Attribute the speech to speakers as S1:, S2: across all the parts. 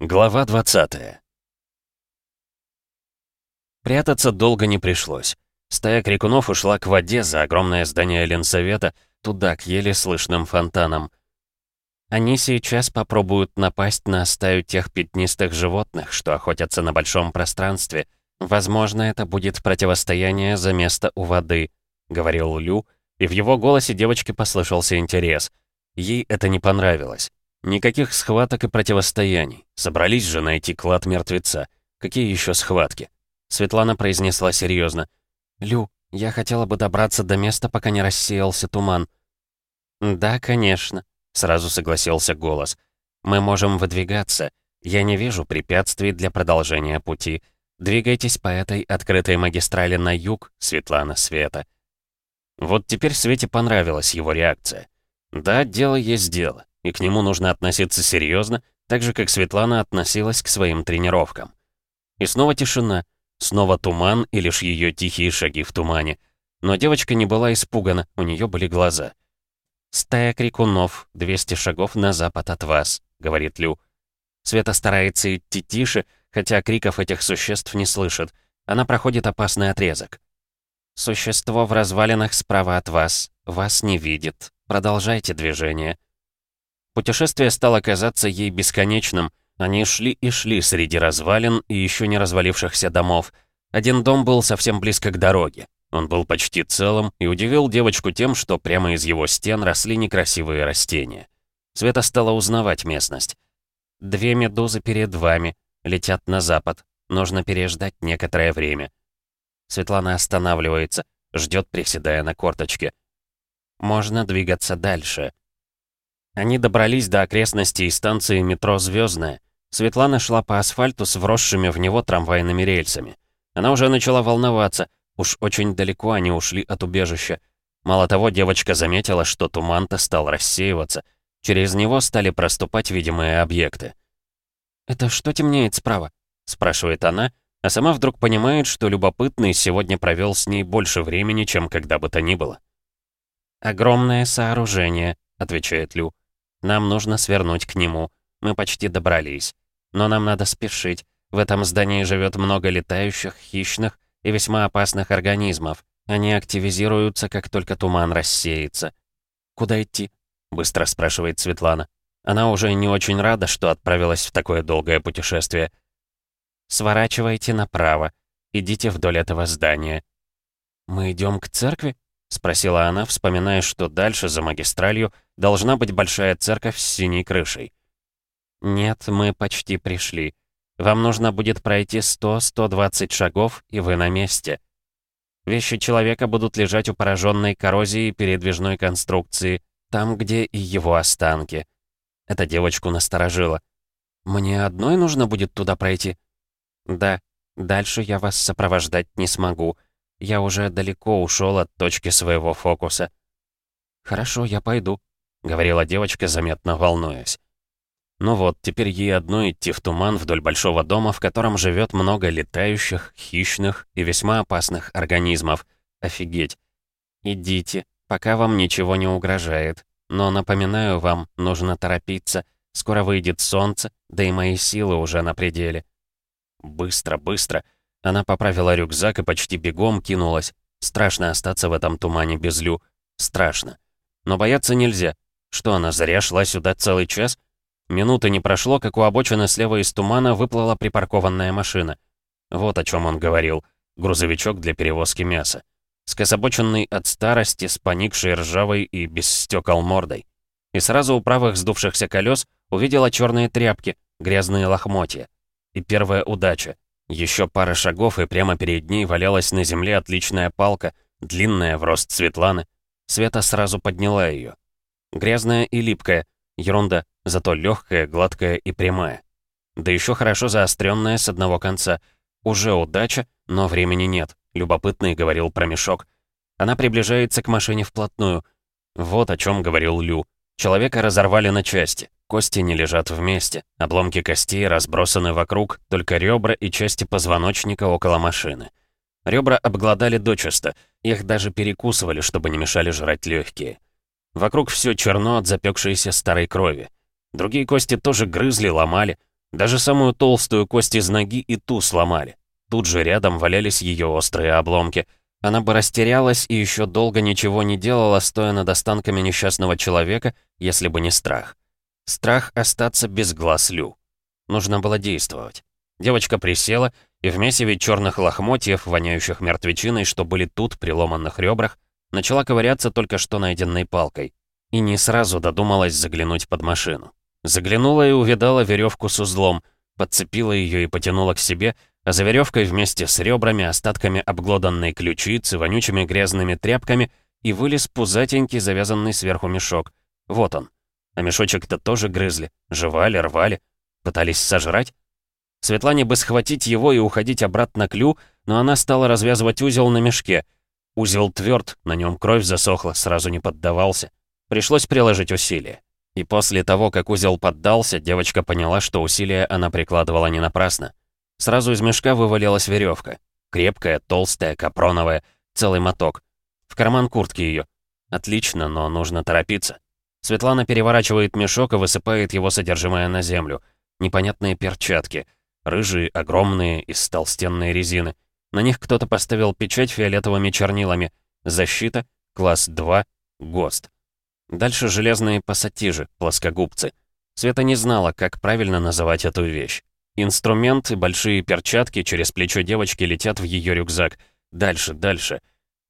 S1: Глава 20 Прятаться долго не пришлось. Стая крикунов ушла к воде за огромное здание Ленсовета, туда, к еле слышным фонтанам. Они сейчас попробуют напасть на стаю тех пятнистых животных, что охотятся на большом пространстве. Возможно, это будет противостояние за место у воды, — говорил Лю, и в его голосе девочке послышался интерес. Ей это не понравилось. Никаких схваток и противостояний. Собрались же найти клад мертвеца. Какие еще схватки? Светлана произнесла серьезно. «Лю, я хотела бы добраться до места, пока не рассеялся туман». «Да, конечно», — сразу согласился голос. «Мы можем выдвигаться. Я не вижу препятствий для продолжения пути. Двигайтесь по этой открытой магистрали на юг, Светлана Света». Вот теперь Свете понравилась его реакция. Да, дело есть дело и к нему нужно относиться серьезно, так же, как Светлана относилась к своим тренировкам. И снова тишина, снова туман и лишь ее тихие шаги в тумане. Но девочка не была испугана, у нее были глаза. «Стая крикунов, 200 шагов на запад от вас», — говорит Лю. Света старается идти тише, хотя криков этих существ не слышит. Она проходит опасный отрезок. «Существо в развалинах справа от вас. Вас не видит. Продолжайте движение». Путешествие стало казаться ей бесконечным. Они шли и шли среди развалин и еще не развалившихся домов. Один дом был совсем близко к дороге. Он был почти целым и удивил девочку тем, что прямо из его стен росли некрасивые растения. Света стала узнавать местность. «Две медузы перед вами, летят на запад. Нужно переждать некоторое время». Светлана останавливается, ждет, приседая на корточке. «Можно двигаться дальше», они добрались до окрестностей станции метро «Звездная». Светлана шла по асфальту с вросшими в него трамвайными рельсами. Она уже начала волноваться, уж очень далеко они ушли от убежища. Мало того, девочка заметила, что туман-то стал рассеиваться. Через него стали проступать видимые объекты. «Это что темнеет справа?» — спрашивает она, а сама вдруг понимает, что любопытный сегодня провел с ней больше времени, чем когда бы то ни было. «Огромное сооружение», — отвечает Лю. Нам нужно свернуть к нему. Мы почти добрались. Но нам надо спешить. В этом здании живет много летающих, хищных и весьма опасных организмов. Они активизируются, как только туман рассеется. «Куда идти?» — быстро спрашивает Светлана. Она уже не очень рада, что отправилась в такое долгое путешествие. «Сворачивайте направо. Идите вдоль этого здания». «Мы идем к церкви?» — спросила она, вспоминая, что дальше, за магистралью, должна быть большая церковь с синей крышей. «Нет, мы почти пришли. Вам нужно будет пройти 100-120 шагов, и вы на месте. Вещи человека будут лежать у пораженной коррозией передвижной конструкции, там, где и его останки». Эта девочку насторожило. «Мне одной нужно будет туда пройти?» «Да, дальше я вас сопровождать не смогу». Я уже далеко ушел от точки своего фокуса. «Хорошо, я пойду», — говорила девочка, заметно волнуясь. Ну вот, теперь ей одно идти в туман вдоль большого дома, в котором живет много летающих, хищных и весьма опасных организмов. Офигеть. Идите, пока вам ничего не угрожает. Но напоминаю вам, нужно торопиться. Скоро выйдет солнце, да и мои силы уже на пределе. Быстро, быстро. Она поправила рюкзак и почти бегом кинулась. Страшно остаться в этом тумане без Лю. Страшно. Но бояться нельзя. Что она зря шла сюда целый час? Минуты не прошло, как у обочины слева из тумана выплыла припаркованная машина. Вот о чем он говорил. Грузовичок для перевозки мяса. Скособоченный от старости, с поникшей ржавой и без стекол мордой. И сразу у правых сдувшихся колес увидела черные тряпки, грязные лохмотья. И первая удача. Еще пара шагов, и прямо перед ней валялась на земле отличная палка, длинная, в рост Светланы. Света сразу подняла ее. Грязная и липкая, ерунда, зато легкая, гладкая и прямая. Да еще хорошо заостренная с одного конца. Уже удача, но времени нет, любопытный говорил про мешок. Она приближается к машине вплотную. Вот о чем говорил Лю. Человека разорвали на части. Кости не лежат вместе, обломки костей разбросаны вокруг, только ребра и части позвоночника около машины. Ребра обглодали дочисто, их даже перекусывали, чтобы не мешали жрать легкие. Вокруг все черно от запекшейся старой крови. Другие кости тоже грызли, ломали. Даже самую толстую кость из ноги и ту сломали. Тут же рядом валялись ее острые обломки. Она бы растерялась и еще долго ничего не делала, стоя над останками несчастного человека, если бы не страх. Страх остаться без глаз Лю. Нужно было действовать. Девочка присела, и в месиве черных лохмотьев, воняющих мертвечиной, что были тут, при ломанных ребрах, начала ковыряться только что найденной палкой. И не сразу додумалась заглянуть под машину. Заглянула и увидала веревку с узлом, подцепила ее и потянула к себе, а за веревкой вместе с ребрами, остатками обглоданной ключицы, вонючими грязными тряпками и вылез пузатенький, завязанный сверху мешок. Вот он. А мешочек-то тоже грызли, жевали, рвали, пытались сожрать. Светлане бы схватить его и уходить обратно к Лю, но она стала развязывать узел на мешке. Узел тверд, на нем кровь засохла, сразу не поддавался. Пришлось приложить усилия. И после того, как узел поддался, девочка поняла, что усилия она прикладывала не напрасно. Сразу из мешка вывалилась веревка. Крепкая, толстая, капроновая, целый моток. В карман куртки ее. Отлично, но нужно торопиться. Светлана переворачивает мешок и высыпает его содержимое на землю. Непонятные перчатки. Рыжие, огромные, из толстенной резины. На них кто-то поставил печать фиолетовыми чернилами. Защита, класс 2, ГОСТ. Дальше железные пассатижи, плоскогубцы. Света не знала, как правильно называть эту вещь. Инструмент и большие перчатки через плечо девочки летят в ее рюкзак. Дальше, дальше.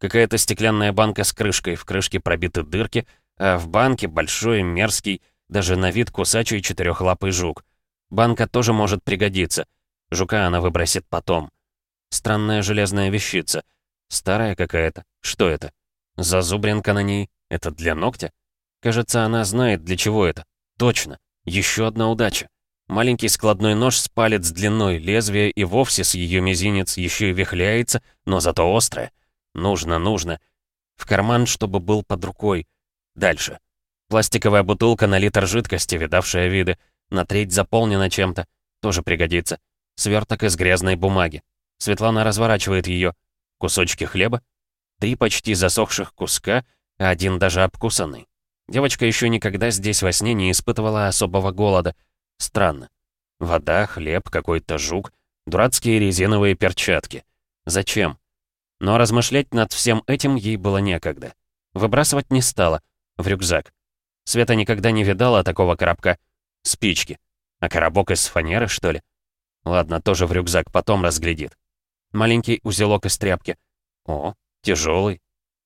S1: Какая-то стеклянная банка с крышкой, в крышке пробиты дырки, а в банке большой, мерзкий, даже на вид кусачий четырехлапый жук. Банка тоже может пригодиться. Жука она выбросит потом. Странная железная вещица. Старая какая-то. Что это? Зазубринка на ней. Это для ногтя? Кажется, она знает, для чего это. Точно. Еще одна удача. Маленький складной нож с палец длиной, лезвие и вовсе с ее мизинец еще и вихляется, но зато острое. Нужно, нужно. В карман, чтобы был под рукой. Дальше. Пластиковая бутылка на литр жидкости, видавшая виды. На треть заполнена чем-то. Тоже пригодится. Сверток из грязной бумаги. Светлана разворачивает ее. Кусочки хлеба. Три почти засохших куска, а один даже обкусанный. Девочка еще никогда здесь во сне не испытывала особого голода — Странно. Вода, хлеб, какой-то жук, дурацкие резиновые перчатки. Зачем? Но размышлять над всем этим ей было некогда. Выбрасывать не стала. В рюкзак. Света никогда не видала такого коробка. Спички. А коробок из фанеры, что ли? Ладно, тоже в рюкзак, потом разглядит. Маленький узелок из тряпки. О, тяжелый.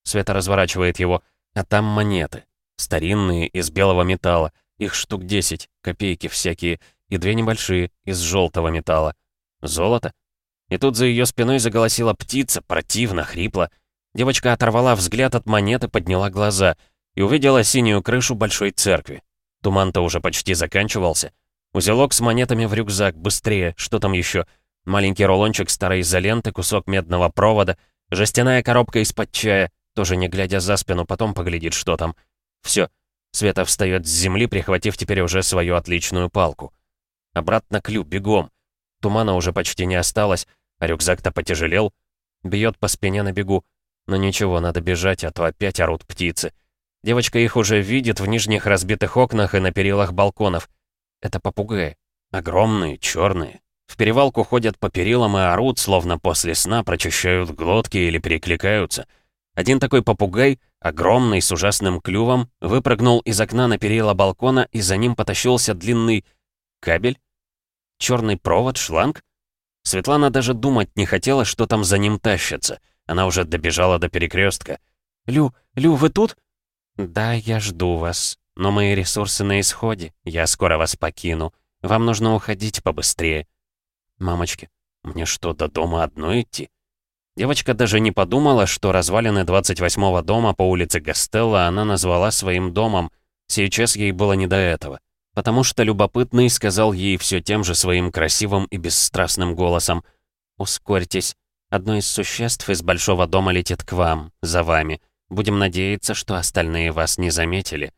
S1: Света разворачивает его, а там монеты. Старинные, из белого металла, их штук 10, копейки всякие, и две небольшие, из желтого металла. Золото? И тут за ее спиной заголосила птица, противно, хрипло. Девочка оторвала взгляд от монеты, подняла глаза и увидела синюю крышу большой церкви. Туман-то уже почти заканчивался. Узелок с монетами в рюкзак, быстрее, что там еще? Маленький рулончик старой изоленты, кусок медного провода, жестяная коробка из-под чая, тоже не глядя за спину, потом поглядит, что там. Все, Света встает с земли, прихватив теперь уже свою отличную палку. Обратно к Лю, бегом. Тумана уже почти не осталось, а рюкзак-то потяжелел. Бьет по спине на бегу. Но ничего, надо бежать, а то опять орут птицы. Девочка их уже видит в нижних разбитых окнах и на перилах балконов. Это попугаи. Огромные, черные. В перевалку ходят по перилам и орут, словно после сна прочищают глотки или перекликаются. Один такой попугай огромный, с ужасным клювом, выпрыгнул из окна на перила балкона, и за ним потащился длинный кабель? Черный провод, шланг? Светлана даже думать не хотела, что там за ним тащится. Она уже добежала до перекрестка. «Лю, Лю, вы тут?» «Да, я жду вас. Но мои ресурсы на исходе. Я скоро вас покину. Вам нужно уходить побыстрее». «Мамочки, мне что, до дома одной идти?» Девочка даже не подумала, что развалины 28-го дома по улице Гастелла она назвала своим домом. Сейчас ей было не до этого. Потому что любопытный сказал ей все тем же своим красивым и бесстрастным голосом. «Ускорьтесь. Одно из существ из большого дома летит к вам, за вами. Будем надеяться, что остальные вас не заметили».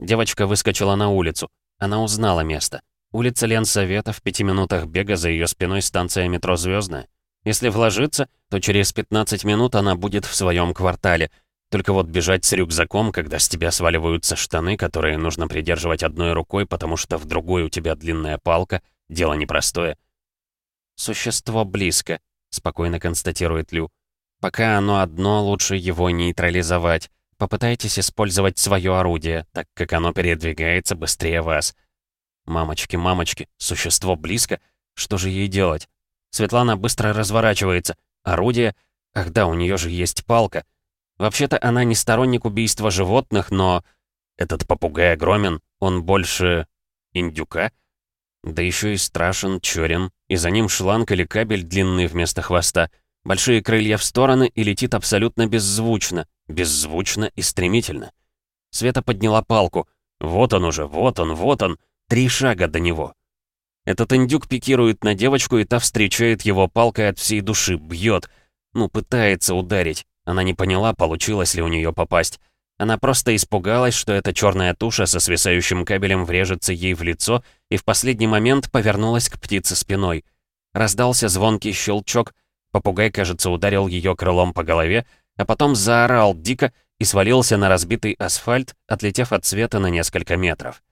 S1: Девочка выскочила на улицу. Она узнала место. Улица Ленсовета в пяти минутах бега за ее спиной станция метро «Звездная». Если вложиться, то через 15 минут она будет в своем квартале. Только вот бежать с рюкзаком, когда с тебя сваливаются штаны, которые нужно придерживать одной рукой, потому что в другой у тебя длинная палка, Дело непростое.
S2: «Существо близко», — спокойно констатирует Лю. «Пока оно одно, лучше его нейтрализовать. Попытайтесь использовать свое орудие, так как оно передвигается быстрее вас». «Мамочки, мамочки, существо близко? Что же ей делать?» Светлана быстро разворачивается. Орудие? Ах да, у нее же есть палка. Вообще-то она не сторонник убийства животных, но... Этот попугай огромен, он больше... индюка? Да еще и страшен, черен, и за ним шланг или кабель длинный вместо хвоста. Большие крылья в стороны и летит абсолютно беззвучно. Беззвучно и стремительно. Света подняла палку. Вот он уже, вот он, вот он. Три шага до него. Этот индюк пикирует на девочку, и та встречает его палкой от всей души, бьет. Ну, пытается ударить. Она не поняла, получилось ли у нее попасть. Она просто испугалась, что эта черная туша со свисающим кабелем врежется ей в лицо, и в последний момент повернулась к птице спиной. Раздался звонкий щелчок, попугай, кажется, ударил ее крылом по голове, а потом заорал дико и свалился на разбитый асфальт, отлетев от света на несколько метров.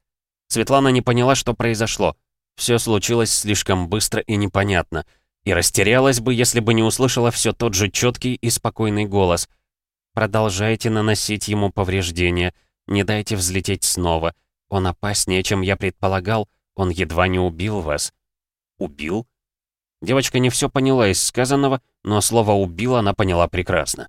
S2: Светлана не поняла, что произошло. Все случилось слишком быстро и непонятно, и растерялась бы, если бы не услышала все тот же четкий и спокойный голос — Продолжайте наносить ему повреждения. Не дайте взлететь снова. Он опаснее, чем я предполагал. Он едва не убил вас». «Убил?» Девочка не все поняла из сказанного, но слово «убил» она поняла прекрасно.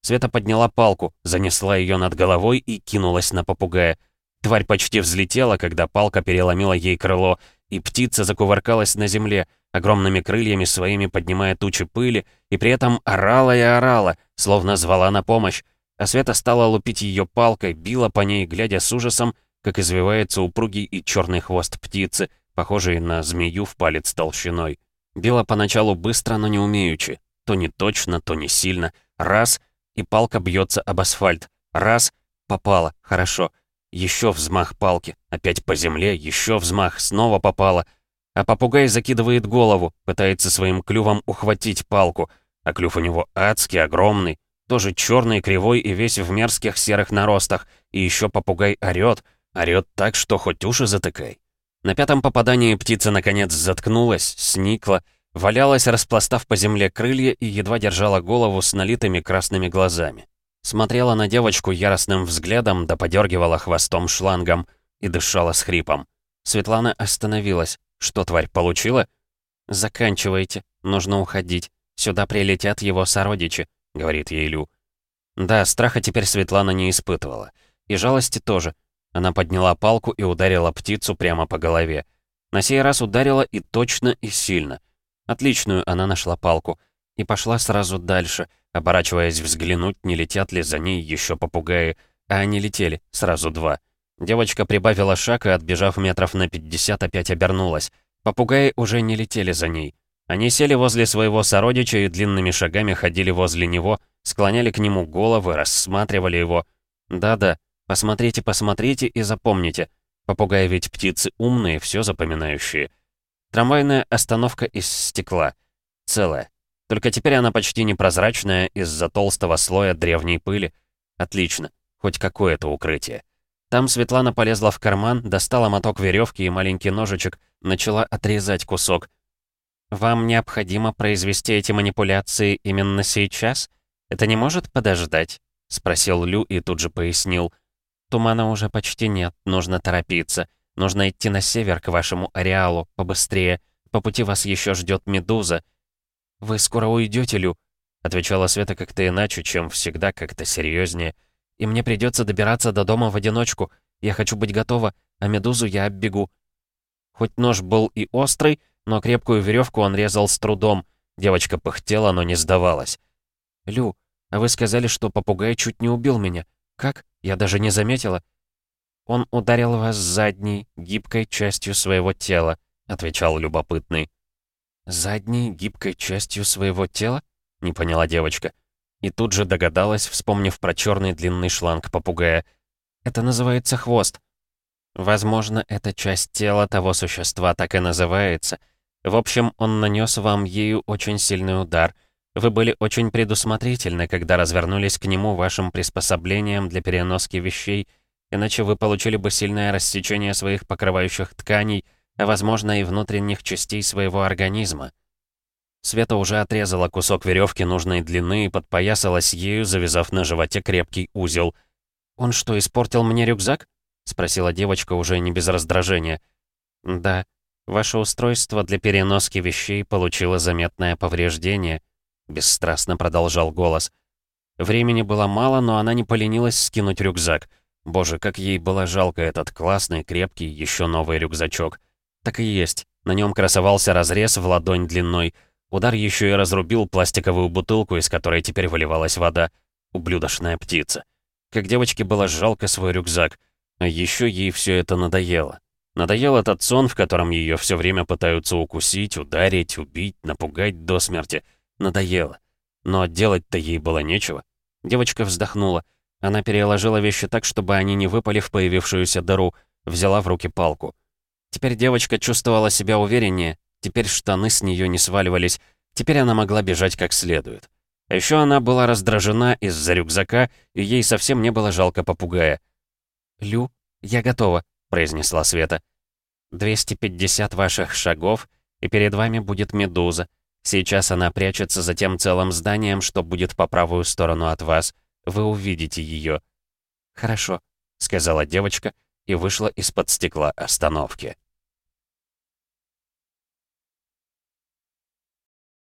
S2: Света подняла палку, занесла ее над головой и кинулась на попугая. Тварь почти взлетела, когда палка переломила ей крыло, и птица закувыркалась на земле, огромными крыльями своими поднимая тучи пыли, и при этом орала и орала, словно звала на помощь, а Света стала лупить ее палкой, била по ней, глядя с ужасом, как извивается упругий и черный хвост птицы, похожий на змею в палец толщиной. Била поначалу быстро, но не умеючи. То не точно, то не сильно. Раз — и палка бьется об асфальт. Раз — попала, хорошо. Еще взмах палки, опять по земле, еще взмах, снова попала — а попугай закидывает голову, пытается своим клювом ухватить палку, а клюв у него адский, огромный, тоже черный, кривой и весь в мерзких серых наростах, и еще попугай орёт, орёт так, что хоть уши затыкай. На пятом попадании птица наконец заткнулась, сникла, валялась, распластав по земле крылья и едва держала голову с налитыми красными глазами. Смотрела на девочку яростным взглядом, да подергивала хвостом шлангом и дышала с хрипом. Светлана остановилась, «Что, тварь, получила?» «Заканчивайте. Нужно уходить. Сюда прилетят его сородичи», — говорит ей Лю. Да, страха теперь Светлана не испытывала. И жалости тоже. Она подняла палку и ударила птицу прямо по голове. На сей раз ударила и точно, и сильно. Отличную она нашла палку. И пошла сразу дальше, оборачиваясь взглянуть, не летят ли за ней еще попугаи. А они летели, сразу два. Девочка прибавила шаг и, отбежав метров на 50, опять обернулась. Попугаи уже не летели за ней. Они сели возле своего сородича и длинными шагами ходили возле него, склоняли к нему головы, рассматривали его. Да-да, посмотрите, посмотрите и запомните. Попугаи ведь птицы умные, все запоминающие. Трамвайная остановка из стекла. Целая. Только теперь она почти непрозрачная из-за толстого слоя древней пыли. Отлично. Хоть какое-то укрытие. Там Светлана полезла в карман, достала моток веревки и маленький ножичек, начала отрезать кусок. «Вам необходимо произвести эти манипуляции именно сейчас? Это не может подождать?» — спросил Лю и тут же пояснил. «Тумана уже почти нет, нужно торопиться. Нужно идти на север к вашему ареалу, побыстрее. По пути вас еще ждет медуза». «Вы скоро уйдете, Лю?» — отвечала Света как-то иначе, чем всегда, как-то серьезнее и мне придется добираться до дома в одиночку. Я хочу быть готова, а медузу я оббегу». Хоть нож был и острый, но крепкую веревку он резал с трудом. Девочка пыхтела, но не сдавалась. «Лю, а вы сказали, что попугай чуть не убил меня. Как? Я даже не заметила». «Он ударил вас задней, гибкой частью своего тела», — отвечал любопытный. «Задней, гибкой частью своего тела?» — не поняла девочка. И тут же догадалась, вспомнив про черный длинный шланг попугая. «Это называется хвост». Возможно, эта часть тела того существа так и называется. В общем, он нанес вам ею очень сильный удар. Вы были очень предусмотрительны, когда развернулись к нему вашим приспособлением для переноски вещей, иначе вы получили бы сильное рассечение своих покрывающих тканей,
S1: а возможно и внутренних частей своего организма. Света уже отрезала кусок веревки нужной длины и подпоясалась ею, завязав на животе крепкий узел. «Он что, испортил мне рюкзак?» — спросила девочка уже не без раздражения. «Да, ваше устройство для переноски вещей получило заметное повреждение», — бесстрастно продолжал голос. Времени было мало, но она не поленилась скинуть рюкзак. Боже, как ей было жалко этот классный, крепкий, еще новый рюкзачок. Так и есть. На нем красовался разрез в ладонь длиной. Удар еще и разрубил пластиковую бутылку, из которой теперь выливалась вода. Ублюдочная птица. Как девочке было жалко свой рюкзак. А еще ей все это надоело. Надоел этот сон, в котором ее все время пытаются укусить, ударить, убить, напугать до смерти. Надоело. Но делать-то ей было нечего. Девочка вздохнула. Она переложила вещи так, чтобы они не выпали в появившуюся дыру, взяла в руки палку. Теперь девочка чувствовала себя увереннее, теперь штаны с нее не сваливались, теперь она могла бежать как следует. А еще она была раздражена из-за рюкзака, и ей совсем не было жалко попугая. «Лю, я готова», — произнесла Света. «250 ваших шагов, и перед вами будет медуза. Сейчас она прячется за тем целым зданием, что будет по правую сторону от вас. Вы увидите ее. «Хорошо», — сказала девочка и вышла из-под стекла остановки.